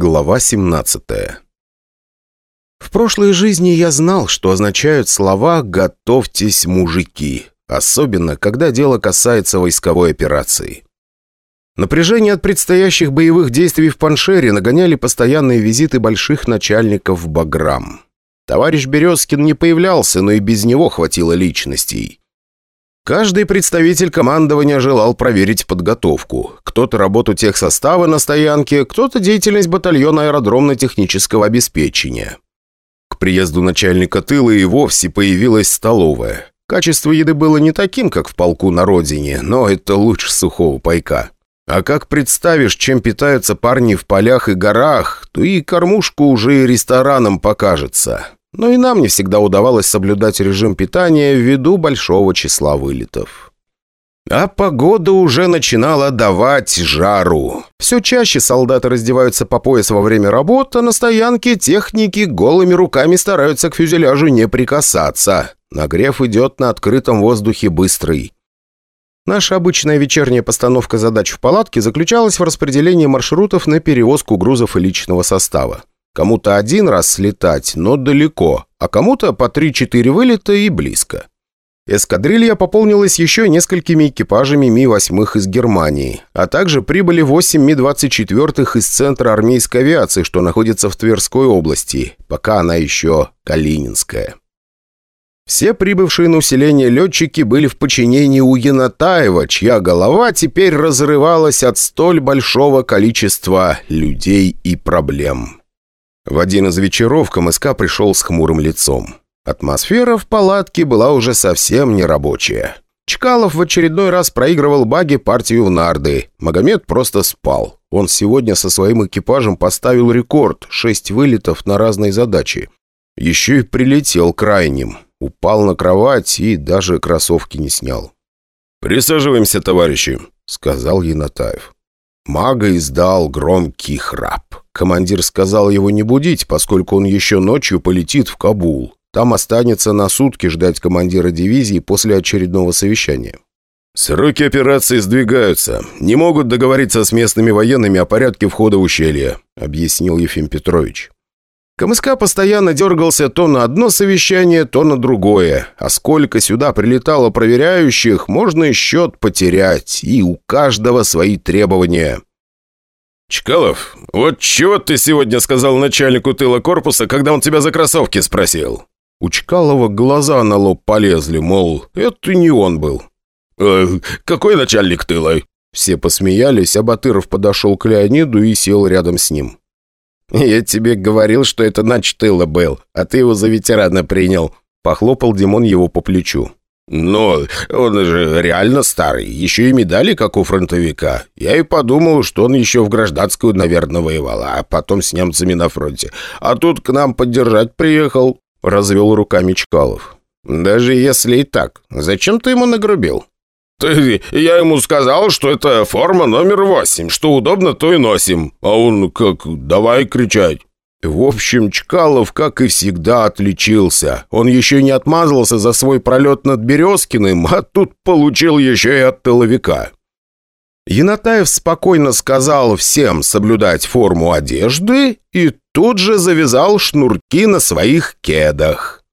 Глава 17 В прошлой жизни я знал, что означают слова «готовьтесь, мужики», особенно когда дело касается войсковой операции. Напряжение от предстоящих боевых действий в Паншере нагоняли постоянные визиты больших начальников в Баграм. Товарищ Березкин не появлялся, но и без него хватило личностей. Каждый представитель командования желал проверить подготовку. Кто-то работу техсостава на стоянке, кто-то деятельность батальона аэродромно-технического обеспечения. К приезду начальника тыла и вовсе появилась столовая. Качество еды было не таким, как в полку на родине, но это лучше сухого пайка. А как представишь, чем питаются парни в полях и горах, то и кормушку уже и рестораном покажется но и нам не всегда удавалось соблюдать режим питания ввиду большого числа вылетов. А погода уже начинала давать жару. Все чаще солдаты раздеваются по пояс во время работы, а на стоянке техники голыми руками стараются к фюзеляжу не прикасаться. Нагрев идет на открытом воздухе быстрый. Наша обычная вечерняя постановка задач в палатке заключалась в распределении маршрутов на перевозку грузов и личного состава. Кому-то один раз слетать, но далеко, а кому-то по 3-4 вылета и близко. Эскадрилья пополнилась еще несколькими экипажами Ми-8 из Германии, а также прибыли 8 Ми-24 из Центра армейской авиации, что находится в Тверской области, пока она еще Калининская. Все прибывшие на усиление летчики были в подчинении у Янатаева, чья голова теперь разрывалась от столь большого количества людей и проблем. В один из вечеров КМСК пришел с хмурым лицом. Атмосфера в палатке была уже совсем нерабочая. Чкалов в очередной раз проигрывал баги партию в нарды. Магомед просто спал. Он сегодня со своим экипажем поставил рекорд – шесть вылетов на разные задачи. Еще и прилетел крайним. Упал на кровать и даже кроссовки не снял. «Присаживаемся, товарищи», — сказал Янатаев. Мага издал громкий храп. Командир сказал его не будить, поскольку он еще ночью полетит в Кабул. Там останется на сутки ждать командира дивизии после очередного совещания. «Сроки операции сдвигаются. Не могут договориться с местными военными о порядке входа в ущелье», — объяснил Ефим Петрович. КМСК постоянно дергался то на одно совещание, то на другое. А сколько сюда прилетало проверяющих, можно и счет потерять. И у каждого свои требования. «Чкалов, вот чего ты сегодня сказал начальнику тыла корпуса, когда он тебя за кроссовки спросил?» У Чкалова глаза на лоб полезли, мол, это не он был. «Э, «Какой начальник тыла?» Все посмеялись, а Батыров подошел к Леониду и сел рядом с ним. «Я тебе говорил, что это нач тыла был, а ты его за ветерана принял», — похлопал Димон его по плечу. «Но он же реально старый, еще и медали, как у фронтовика. Я и подумал, что он еще в гражданскую, наверное, воевал, а потом с немцами на фронте. А тут к нам поддержать приехал», — развел руками Чкалов. «Даже если и так, зачем ты ему нагрубил?» «Ты, я ему сказал, что это форма номер восемь, что удобно, то и носим. А он как, давай кричать». В общем, Чкалов, как и всегда, отличился. Он еще не отмазался за свой пролет над Березкиным, а тут получил еще и от тыловика. Янатаев спокойно сказал всем соблюдать форму одежды и тут же завязал шнурки на своих кедах.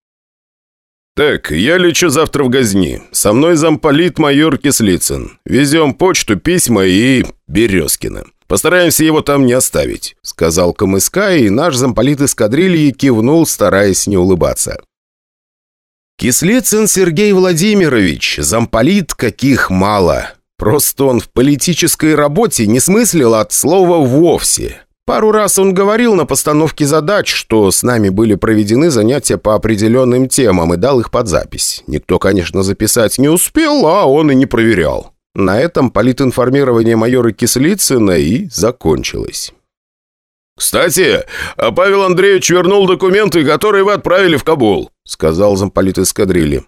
«Так, я лечу завтра в Газни. Со мной замполит майор Кислицын. Везем почту, письма и Березкина. Постараемся его там не оставить», — сказал КМСК, и наш замполит эскадрильи кивнул, стараясь не улыбаться. Кислицын Сергей Владимирович, замполит каких мало. Просто он в политической работе не смыслил от слова «вовсе». Пару раз он говорил на постановке задач, что с нами были проведены занятия по определенным темам и дал их под запись. Никто, конечно, записать не успел, а он и не проверял. На этом политинформирование майора Кислицына и закончилось. «Кстати, а Павел Андреевич вернул документы, которые вы отправили в Кабул», сказал замполит эскадрильи.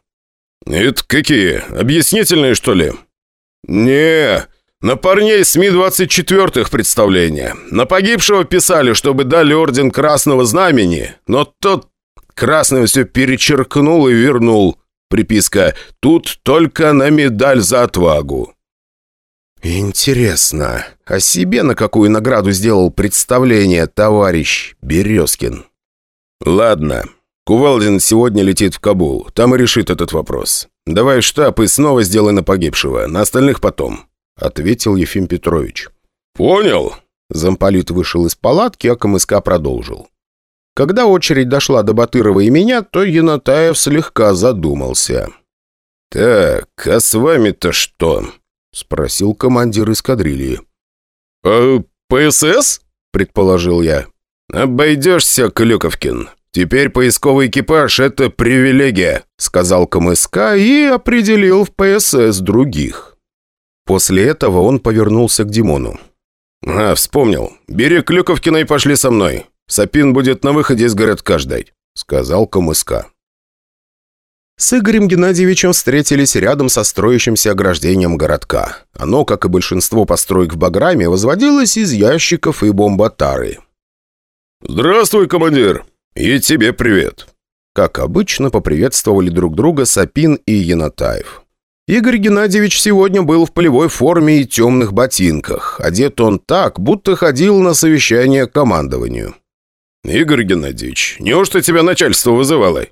«Это какие? Объяснительные, что ли?» «Не, на парней с Ми-24 представление. На погибшего писали, чтобы дали орден Красного Знамени, но тот Красный все перечеркнул и вернул. Приписка «Тут только на медаль за отвагу». «Интересно, О себе на какую награду сделал представление товарищ Березкин. «Ладно. Кувалдин сегодня летит в Кабул. Там и решит этот вопрос. Давай штаб и снова сделай на погибшего. На остальных потом», — ответил Ефим Петрович. «Понял». Замполит вышел из палатки, а КМСК продолжил. Когда очередь дошла до Батырова и меня, то Янатаев слегка задумался. «Так, а с вами-то что?» — спросил командир эскадрильи. «А ПСС?» — предположил я. «Обойдешься, Клюковкин. Теперь поисковый экипаж — это привилегия», — сказал КМСК и определил в ПСС других. После этого он повернулся к Димону. «А, вспомнил. Бери Клюковкина и пошли со мной. Сапин будет на выходе из городка ждать», — сказал КМСК. С Игорем Геннадьевичем встретились рядом со строящимся ограждением городка. Оно, как и большинство построек в Баграме, возводилось из ящиков и бомбатары. «Здравствуй, командир! И тебе привет!» Как обычно, поприветствовали друг друга Сапин и Янатаев. Игорь Геннадьевич сегодня был в полевой форме и темных ботинках. Одет он так, будто ходил на совещание к командованию. «Игорь Геннадьевич, неужто тебя начальство вызывало?»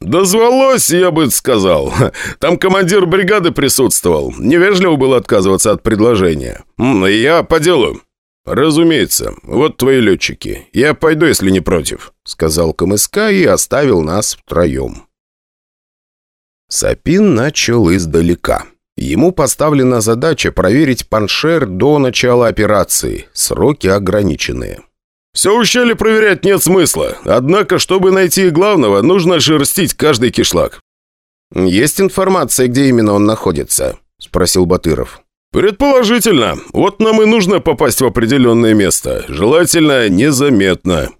«Дозвалось, я бы сказал. Там командир бригады присутствовал. Невежливо было отказываться от предложения. Я по делу». «Разумеется. Вот твои летчики. Я пойду, если не против», — сказал КМСК и оставил нас втроем. Сапин начал издалека. Ему поставлена задача проверить паншер до начала операции. Сроки ограниченные. Все ущелье проверять нет смысла. Однако, чтобы найти главного, нужно шерстить каждый кишлак. «Есть информация, где именно он находится?» – спросил Батыров. «Предположительно. Вот нам и нужно попасть в определенное место. Желательно незаметно».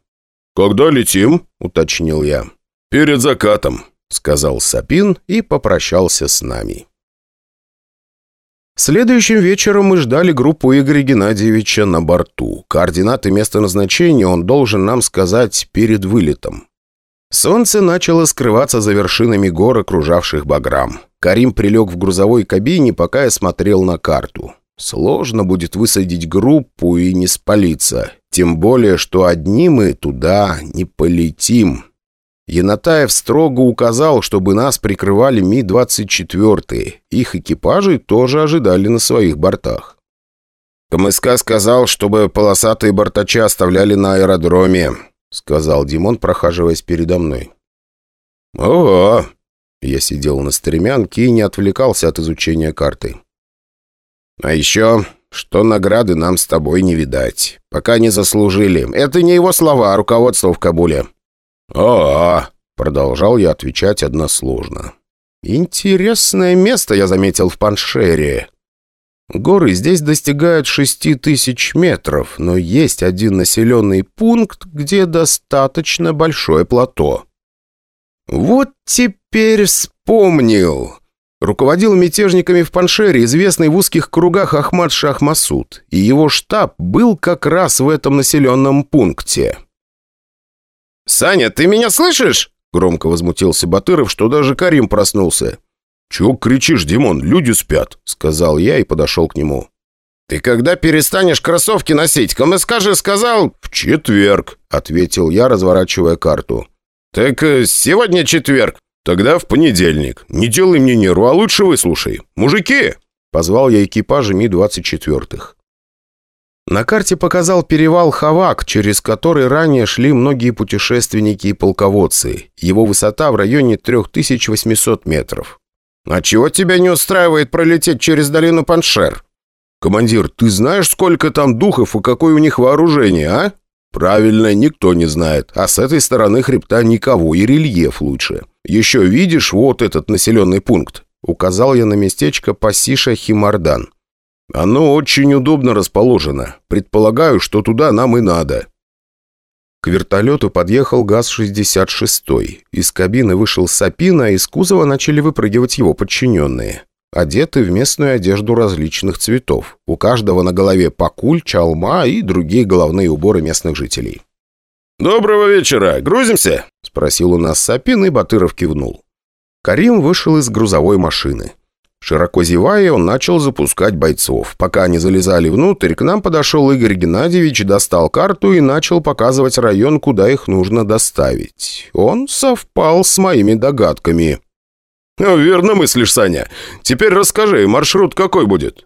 «Когда летим?» – уточнил я. «Перед закатом», – сказал Сапин и попрощался с нами. Следующим вечером мы ждали группу Игоря Геннадьевича на борту. Координаты места назначения он должен нам сказать перед вылетом. Солнце начало скрываться за вершинами гор, окружавших Баграм. Карим прилег в грузовой кабине, пока я смотрел на карту. Сложно будет высадить группу и не спалиться. Тем более, что одни мы туда не полетим. Янатаев строго указал, чтобы нас прикрывали Ми-24. Их экипажи тоже ожидали на своих бортах. «КМСК сказал, чтобы полосатые бортачи оставляли на аэродроме», сказал Димон, прохаживаясь передо мной. «Ого!» Я сидел на стремянке и не отвлекался от изучения карты. «А еще, что награды нам с тобой не видать. Пока не заслужили. Это не его слова, а руководство в Кабуле». «А-а!» — продолжал я отвечать односложно. «Интересное место я заметил в Паншере. Горы здесь достигают шести тысяч метров, но есть один населенный пункт, где достаточно большое плато». «Вот теперь вспомнил!» Руководил мятежниками в Паншере известный в узких кругах Ахмад Шахмасуд, и его штаб был как раз в этом населенном пункте. «Саня, ты меня слышишь?» Громко возмутился Батыров, что даже Карим проснулся. «Чего кричишь, Димон? Люди спят», — сказал я и подошел к нему. «Ты когда перестанешь кроссовки носить? КМСК же сказал...» «В четверг», — ответил я, разворачивая карту. «Так э, сегодня четверг. Тогда в понедельник. Не делай мне нерву, а лучше выслушай. Мужики!» Позвал я экипажи Ми-24. На карте показал перевал Хавак, через который ранее шли многие путешественники и полководцы. Его высота в районе 3800 метров. «А чего тебя не устраивает пролететь через долину Паншер?» «Командир, ты знаешь, сколько там духов и какое у них вооружение, а?» «Правильно, никто не знает. А с этой стороны хребта никого, и рельеф лучше. Еще видишь вот этот населенный пункт?» Указал я на местечко Пасиша Химардан. Оно очень удобно расположено. Предполагаю, что туда нам и надо». К вертолету подъехал ГАЗ-66. Из кабины вышел Сапина, а из кузова начали выпрыгивать его подчиненные. Одеты в местную одежду различных цветов. У каждого на голове пакуль, чалма и другие головные уборы местных жителей. «Доброго вечера! Грузимся?» – спросил у нас Сапин, и Батыров кивнул. Карим вышел из грузовой машины. Широко зевая, он начал запускать бойцов. Пока они залезали внутрь, к нам подошел Игорь Геннадьевич, достал карту и начал показывать район, куда их нужно доставить. Он совпал с моими догадками. «Верно мыслишь, Саня. Теперь расскажи, маршрут какой будет?»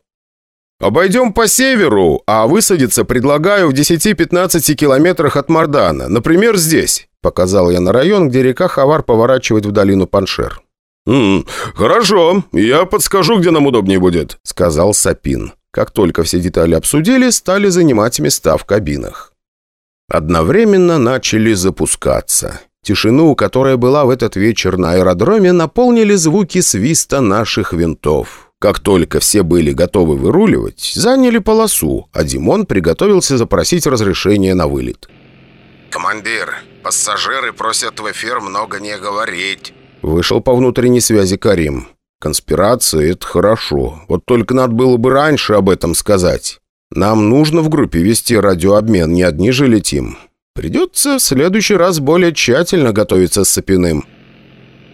«Обойдем по северу, а высадиться предлагаю в 10-15 километрах от Мардана. Например, здесь», — показал я на район, где река Хавар поворачивает в долину Паншер. «М -м, «Хорошо, я подскажу, где нам удобнее будет», — сказал Сапин. Как только все детали обсудили, стали занимать места в кабинах. Одновременно начали запускаться. Тишину, которая была в этот вечер на аэродроме, наполнили звуки свиста наших винтов. Как только все были готовы выруливать, заняли полосу, а Димон приготовился запросить разрешение на вылет. «Командир, пассажиры просят в эфир много не говорить». Вышел по внутренней связи Карим. «Конспирация — это хорошо. Вот только надо было бы раньше об этом сказать. Нам нужно в группе вести радиообмен, не одни же летим. Придется в следующий раз более тщательно готовиться с Сапиным».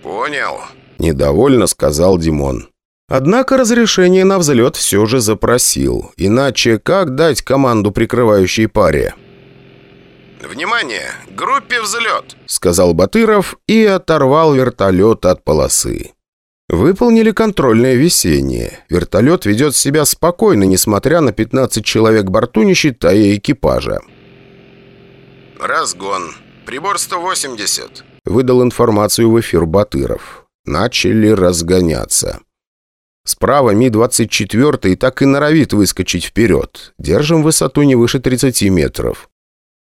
«Понял», — недовольно сказал Димон. Однако разрешение на взлет все же запросил. Иначе как дать команду прикрывающей паре? «Внимание! Группе взлет!» — сказал Батыров и оторвал вертолет от полосы. Выполнили контрольное весеннее. Вертолет ведет себя спокойно, несмотря на 15 человек борту, не считая экипажа. «Разгон. Прибор 180», — выдал информацию в эфир Батыров. Начали разгоняться. Справа Ми-24 так и норовит выскочить вперед. Держим высоту не выше 30 метров.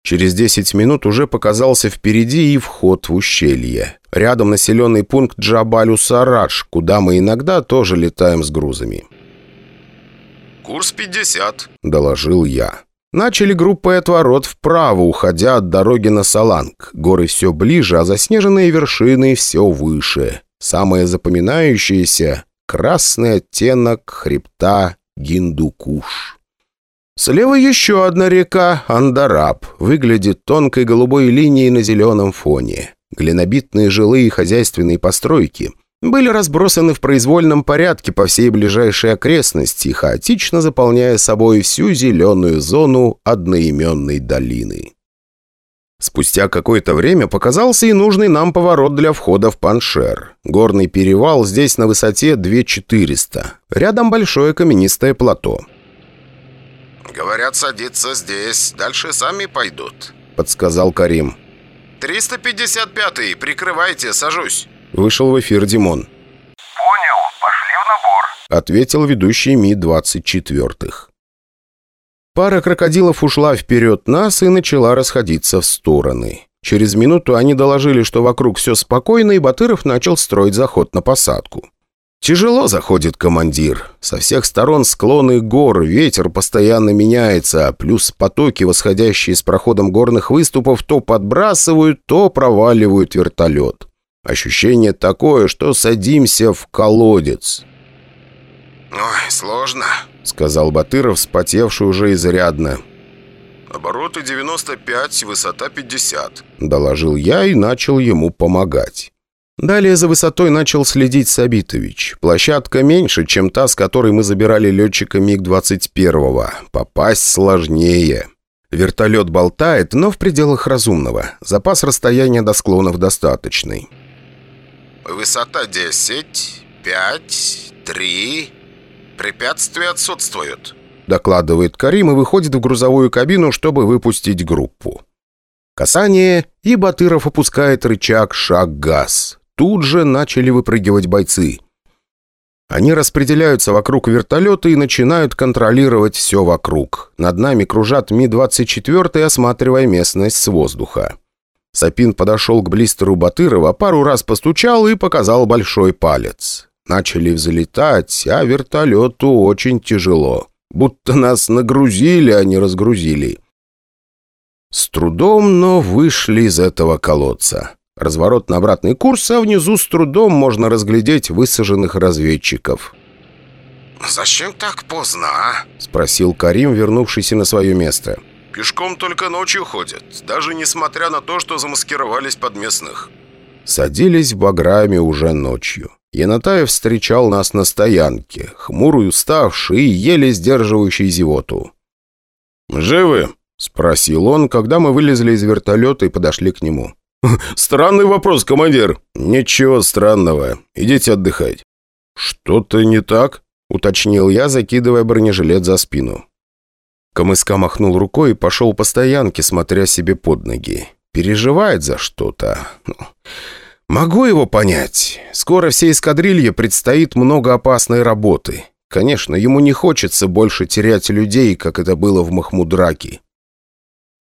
Через 10 минут уже показался впереди и вход в ущелье. Рядом населенный пункт Джабалю-Сарадж, куда мы иногда тоже летаем с грузами. «Курс 50», — доложил я. Начали группой отворот вправо, уходя от дороги на Саланг. Горы все ближе, а заснеженные вершины все выше. Самое запоминающееся красный оттенок хребта Гиндукуш. Слева еще одна река Андараб, выглядит тонкой голубой линией на зеленом фоне. Глинобитные жилые и хозяйственные постройки были разбросаны в произвольном порядке по всей ближайшей окрестности, хаотично заполняя собой всю зеленую зону одноименной долины. Спустя какое-то время показался и нужный нам поворот для входа в Паншер. Горный перевал здесь на высоте 2400. Рядом большое каменистое плато. «Говорят, садиться здесь. Дальше сами пойдут», — подсказал Карим. «355-й, прикрывайте, сажусь». Вышел в эфир Димон. «Понял, пошли в набор», — ответил ведущий Ми-24. Пара крокодилов ушла вперед нас и начала расходиться в стороны. Через минуту они доложили, что вокруг все спокойно, и Батыров начал строить заход на посадку. Тяжело заходит командир. Со всех сторон склоны гор, ветер постоянно меняется, плюс потоки, восходящие с проходом горных выступов, то подбрасывают, то проваливают вертолет. Ощущение такое, что садимся в колодец. «Ой, сложно», — сказал Батыров, спотевший уже изрядно. «Обороты 95, высота 50», — доложил я и начал ему помогать. Далее за высотой начал следить Сабитович. Площадка меньше, чем та, с которой мы забирали летчика МиГ-21. Попасть сложнее. Вертолет болтает, но в пределах разумного. Запас расстояния до склонов достаточный. «Высота 10, 5, 3, «Препятствия отсутствуют», — докладывает Карим и выходит в грузовую кабину, чтобы выпустить группу. Касание, и Батыров опускает рычаг «Шаг-газ». Тут же начали выпрыгивать бойцы. Они распределяются вокруг вертолета и начинают контролировать все вокруг. Над нами кружат Ми-24, осматривая местность с воздуха. Сапин подошел к блистеру Батырова, пару раз постучал и показал большой палец. Начали взлетать, а вертолету очень тяжело. Будто нас нагрузили, а не разгрузили. С трудом, но вышли из этого колодца. Разворот на обратный курс, а внизу с трудом можно разглядеть высаженных разведчиков. «Зачем так поздно, а?» — спросил Карим, вернувшийся на свое место. «Пешком только ночью ходят, даже несмотря на то, что замаскировались под местных». Садились в Баграме уже ночью. Янатаев встречал нас на стоянке, хмурый, уставший и еле сдерживающий зевоту. «Живы?» — спросил он, когда мы вылезли из вертолета и подошли к нему. «Странный вопрос, командир». «Ничего странного. Идите отдыхать». «Что-то не так?» — уточнил я, закидывая бронежилет за спину. Камыска махнул рукой и пошел по стоянке, смотря себе под ноги. Переживает за что-то. Ну, могу его понять. Скоро всей эскадрилье предстоит много опасной работы. Конечно, ему не хочется больше терять людей, как это было в Махмудраке.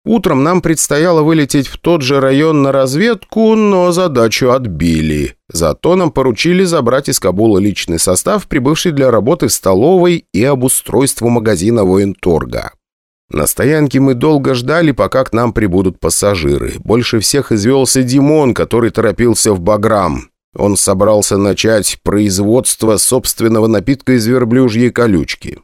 Утром нам предстояло вылететь в тот же район на разведку, но задачу отбили. Зато нам поручили забрать из Кабула личный состав, прибывший для работы в столовой и обустройству магазина военторга. На стоянке мы долго ждали, пока к нам прибудут пассажиры. Больше всех извелся Димон, который торопился в Баграм. Он собрался начать производство собственного напитка из верблюжьей колючки.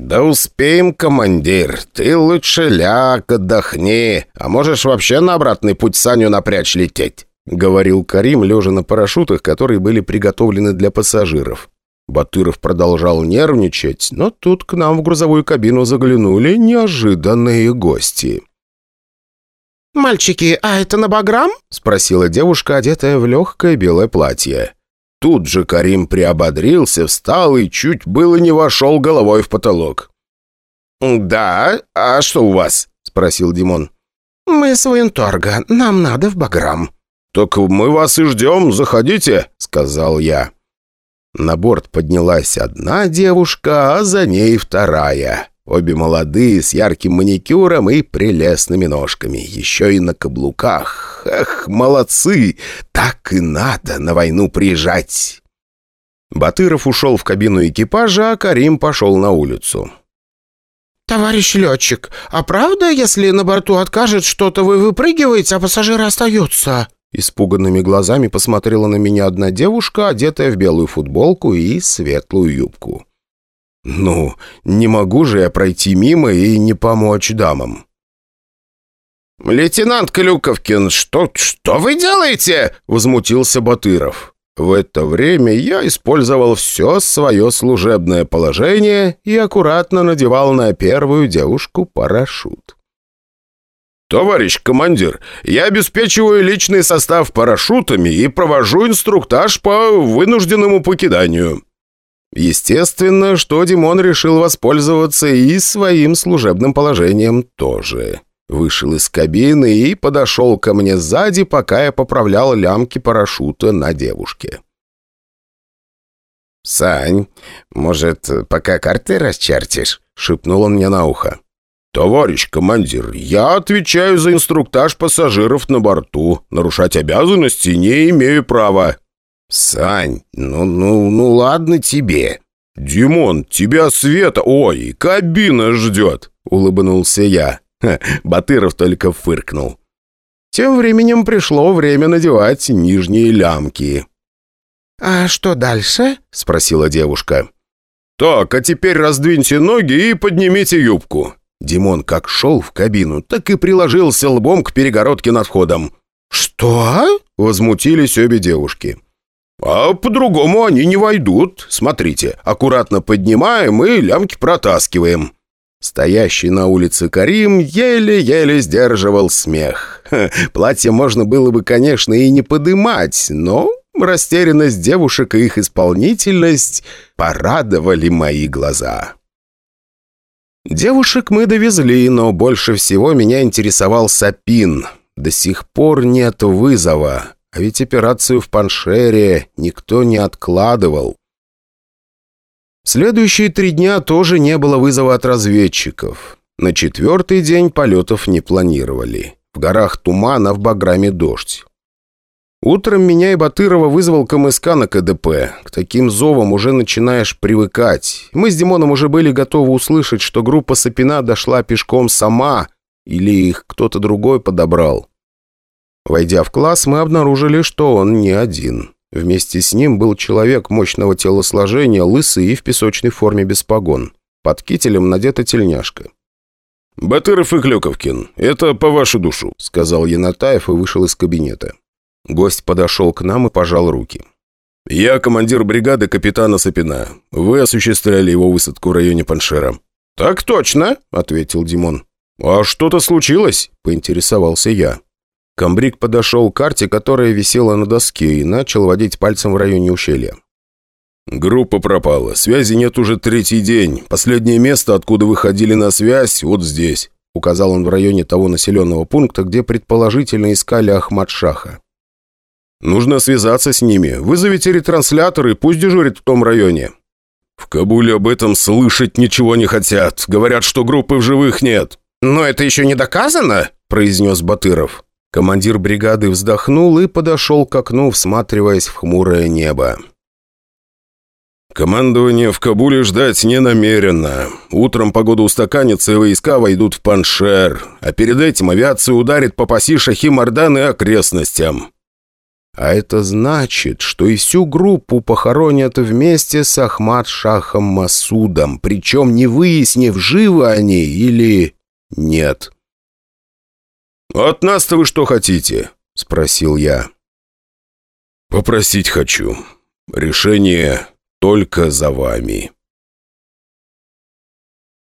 «Да успеем, командир. Ты лучше ляг, отдохни. А можешь вообще на обратный путь Саню напрячь лететь», — говорил Карим, лежа на парашютах, которые были приготовлены для пассажиров. Батыров продолжал нервничать, но тут к нам в грузовую кабину заглянули неожиданные гости. «Мальчики, а это на Баграм?» — спросила девушка, одетая в легкое белое платье. Тут же Карим приободрился, встал и чуть было не вошел головой в потолок. «Да? А что у вас?» — спросил Димон. «Мы с военторга. Нам надо в Баграм». «Так мы вас и ждем. Заходите», — сказал я. На борт поднялась одна девушка, а за ней вторая. Обе молодые, с ярким маникюром и прелестными ножками. Еще и на каблуках. Эх, молодцы! Так и надо на войну приезжать. Батыров ушел в кабину экипажа, а Карим пошел на улицу. «Товарищ летчик, а правда, если на борту откажет что-то, вы выпрыгиваете, а пассажиры остаются?» Испуганными глазами посмотрела на меня одна девушка, одетая в белую футболку и светлую юбку. «Ну, не могу же я пройти мимо и не помочь дамам». «Лейтенант Клюковкин, что, что вы делаете?» — возмутился Батыров. В это время я использовал все свое служебное положение и аккуратно надевал на первую девушку парашют. «Товарищ командир, я обеспечиваю личный состав парашютами и провожу инструктаж по вынужденному покиданию». Естественно, что Димон решил воспользоваться и своим служебным положением тоже. Вышел из кабины и подошел ко мне сзади, пока я поправлял лямки парашюта на девушке. «Сань, может, пока карты расчертишь?» — шепнул он мне на ухо. «Товарищ командир, я отвечаю за инструктаж пассажиров на борту. Нарушать обязанности не имею права». «Сань, ну, ну, ну ладно тебе». «Димон, тебя Света... Ой, кабина ждет!» — улыбнулся я. Ха, Батыров только фыркнул. Тем временем пришло время надевать нижние лямки. «А что дальше?» — спросила девушка. «Так, а теперь раздвиньте ноги и поднимите юбку». Димон как шел в кабину, так и приложился лбом к перегородке над входом. «Что?» — возмутились обе девушки. «А по-другому они не войдут. Смотрите, аккуратно поднимаем и лямки протаскиваем». Стоящий на улице Карим еле-еле сдерживал смех. Ха, платье можно было бы, конечно, и не подымать, но растерянность девушек и их исполнительность порадовали мои глаза. Девушек мы довезли, но больше всего меня интересовал Сапин. До сих пор нет вызова, а ведь операцию в Паншере никто не откладывал. Следующие три дня тоже не было вызова от разведчиков. На четвертый день полетов не планировали. В горах туман, а в Баграме дождь. Утром меня и Батырова вызвал КМСК на КДП. К таким зовам уже начинаешь привыкать. Мы с Димоном уже были готовы услышать, что группа Сапина дошла пешком сама, или их кто-то другой подобрал. Войдя в класс, мы обнаружили, что он не один. Вместе с ним был человек мощного телосложения, лысый и в песочной форме без погон. Под кителем надета тельняшка. «Батыров и Клюковкин, это по вашу душу», — сказал Янатаев и вышел из кабинета. Гость подошел к нам и пожал руки. «Я командир бригады капитана Сапина. Вы осуществляли его высадку в районе Паншера». «Так точно», — ответил Димон. «А что-то случилось?» — поинтересовался я. Камбрик подошел к карте, которая висела на доске, и начал водить пальцем в районе ущелья. «Группа пропала. Связи нет уже третий день. Последнее место, откуда выходили на связь, вот здесь», — указал он в районе того населенного пункта, где предположительно искали Ахмад-Шаха. Нужно связаться с ними. Вызовите ретрансляторы, пусть дежурит в том районе». «В Кабуле об этом слышать ничего не хотят. Говорят, что группы в живых нет». «Но это еще не доказано», — произнес Батыров. Командир бригады вздохнул и подошел к окну, всматриваясь в хмурое небо. «Командование в Кабуле ждать не намерено. Утром погода устаканится, и войска войдут в Паншер. А перед этим авиация ударит по паси Шахи-Мардан и окрестностям. А это значит, что и всю группу похоронят вместе с Ахмад-Шахом Масудом, причем не выяснив, живы они или нет. «От нас-то вы что хотите?» — спросил я. «Попросить хочу. Решение только за вами».